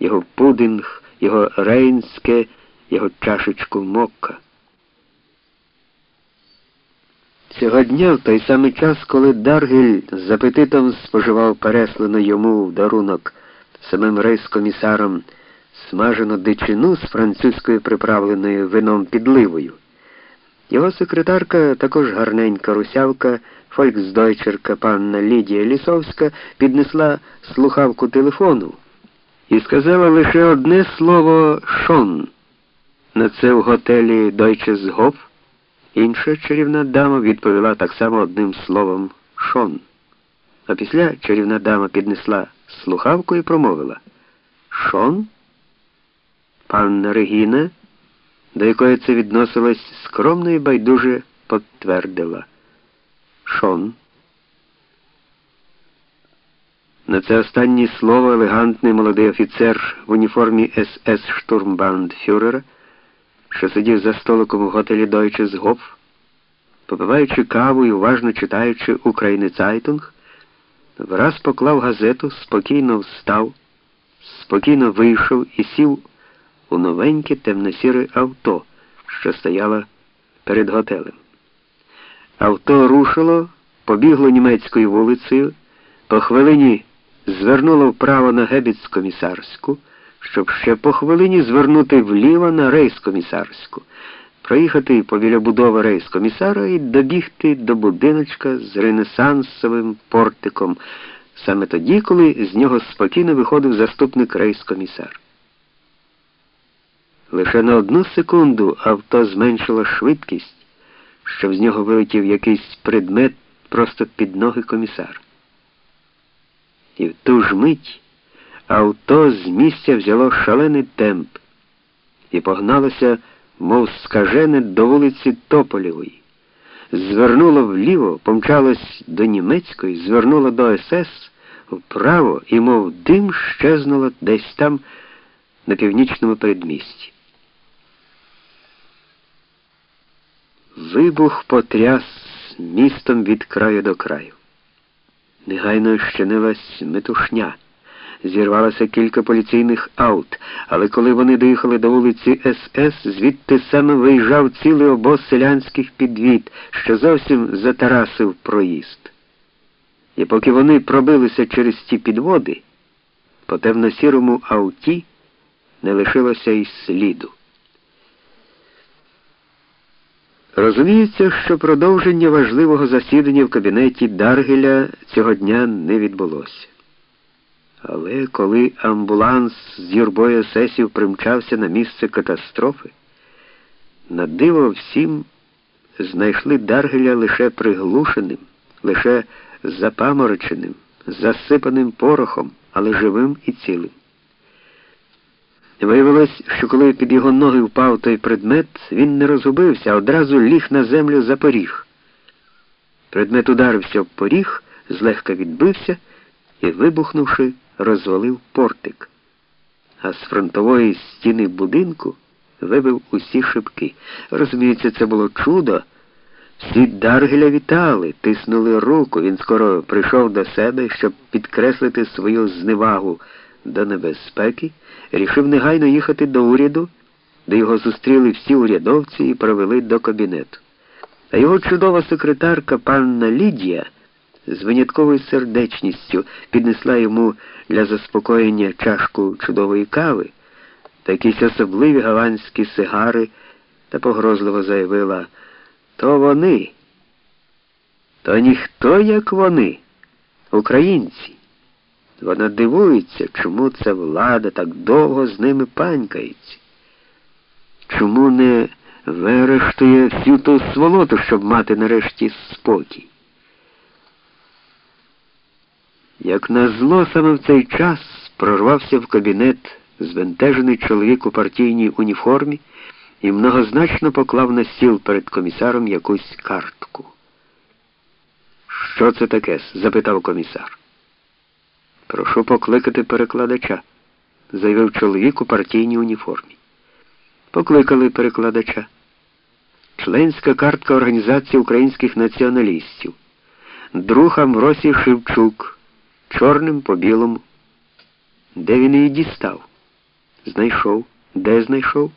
його пудинг, його рейнське, його чашечку мокка. Цього дня, в той самий час, коли Даргель з апетитом споживав переслану йому в дарунок самим рейскомісаром смажену дичину з французькою приправленою вином підливою. Його секретарка, також гарненька русявка, фольксдойчерка панна Лідія Лісовська, піднесла слухавку телефону і сказала лише одне слово шон. На це в готелі Дойчезгоф інша чарівна дама відповіла так само одним словом шон. А після чарівна дама піднесла слухавку і промовила Шон? Панна Регіна, до якої це відносилось скромно і байдуже підтвердила. Шон. На це останнє слово елегантний молодий офіцер в уніформі СС штурмбандфюрера, що сидів за столиком у готелі Deutsches Hof, попиваючи каву і уважно читаючи Цайтунг, враз поклав газету, спокійно встав, спокійно вийшов і сів у новеньке темно-сіре авто, що стояло перед готелем. Авто рушило, побігло німецькою вулицею, по хвилині звернуло вправо на Гебіцкомісарську, щоб ще по хвилині звернути вліво на рейскомісарську, проїхати побіля будови рейскомісара і добігти до будиночка з ренесансовим портиком, саме тоді, коли з нього спокійно виходив заступник рейскомісар. Лише на одну секунду авто зменшило швидкість, щоб з нього вилетів якийсь предмет просто під ноги комісар. І в ту ж мить авто з місця взяло шалений темп і погналося, мов скажене, до вулиці Тополєвої. Звернуло вліво, помчалось до німецької, звернуло до СС вправо і, мов дим, щезнуло десь там на північному передмісті. Вибух потряс містом від краю до краю. Негайно щинилась метушня. Зірвалося кілька поліційних аут, але коли вони доїхали до вулиці СС, звідти саме виїжджав цілий обоз селянських підвід, що зовсім затарасив проїзд. І поки вони пробилися через ті підводи, по темно-сірому ауті не лишилося й сліду. Розуміється, що продовження важливого засідання в кабінеті Даргеля цього дня не відбулося. Але коли амбуланс з юрбою сесів примчався на місце катастрофи, на диво всім знайшли Даргеля лише приглушеним, лише запамороченим, засипаним порохом, але живим і цілим. Виявилось, що коли під його ноги впав той предмет, він не розгубився, а одразу ліг на землю за поріг. Предмет ударився в поріг, злегка відбився і, вибухнувши, розвалив портик. А з фронтової стіни будинку вибив усі шибки. Розуміється, це було чудо. Всі Даргеля вітали, тиснули руку. Він скоро прийшов до себе, щоб підкреслити свою зневагу до небезпеки, рішив негайно їхати до уряду, де його зустріли всі урядовці і провели до кабінету. А його чудова секретарка панна Лідія з винятковою сердечністю піднесла йому для заспокоєння чашку чудової кави та якісь особливі голландські сигари та погрозливо заявила то вони, то ніхто, як вони, українці. Вона дивується, чому ця влада так довго з ними панькається. Чому не вирештує всю ту сволоту, щоб мати нарешті спокій. Як назло, саме в цей час прорвався в кабінет збентежений чоловік у партійній уніформі і многозначно поклав на стіл перед комісаром якусь картку. Що це таке? запитав комісар. Прошу покликати перекладача, заявив чоловік у партійній уніформі. Покликали перекладача. Членська картка Організації українських націоналістів. Друг Амросій Шевчук, чорним по білому. Де він її дістав? Знайшов. Де знайшов?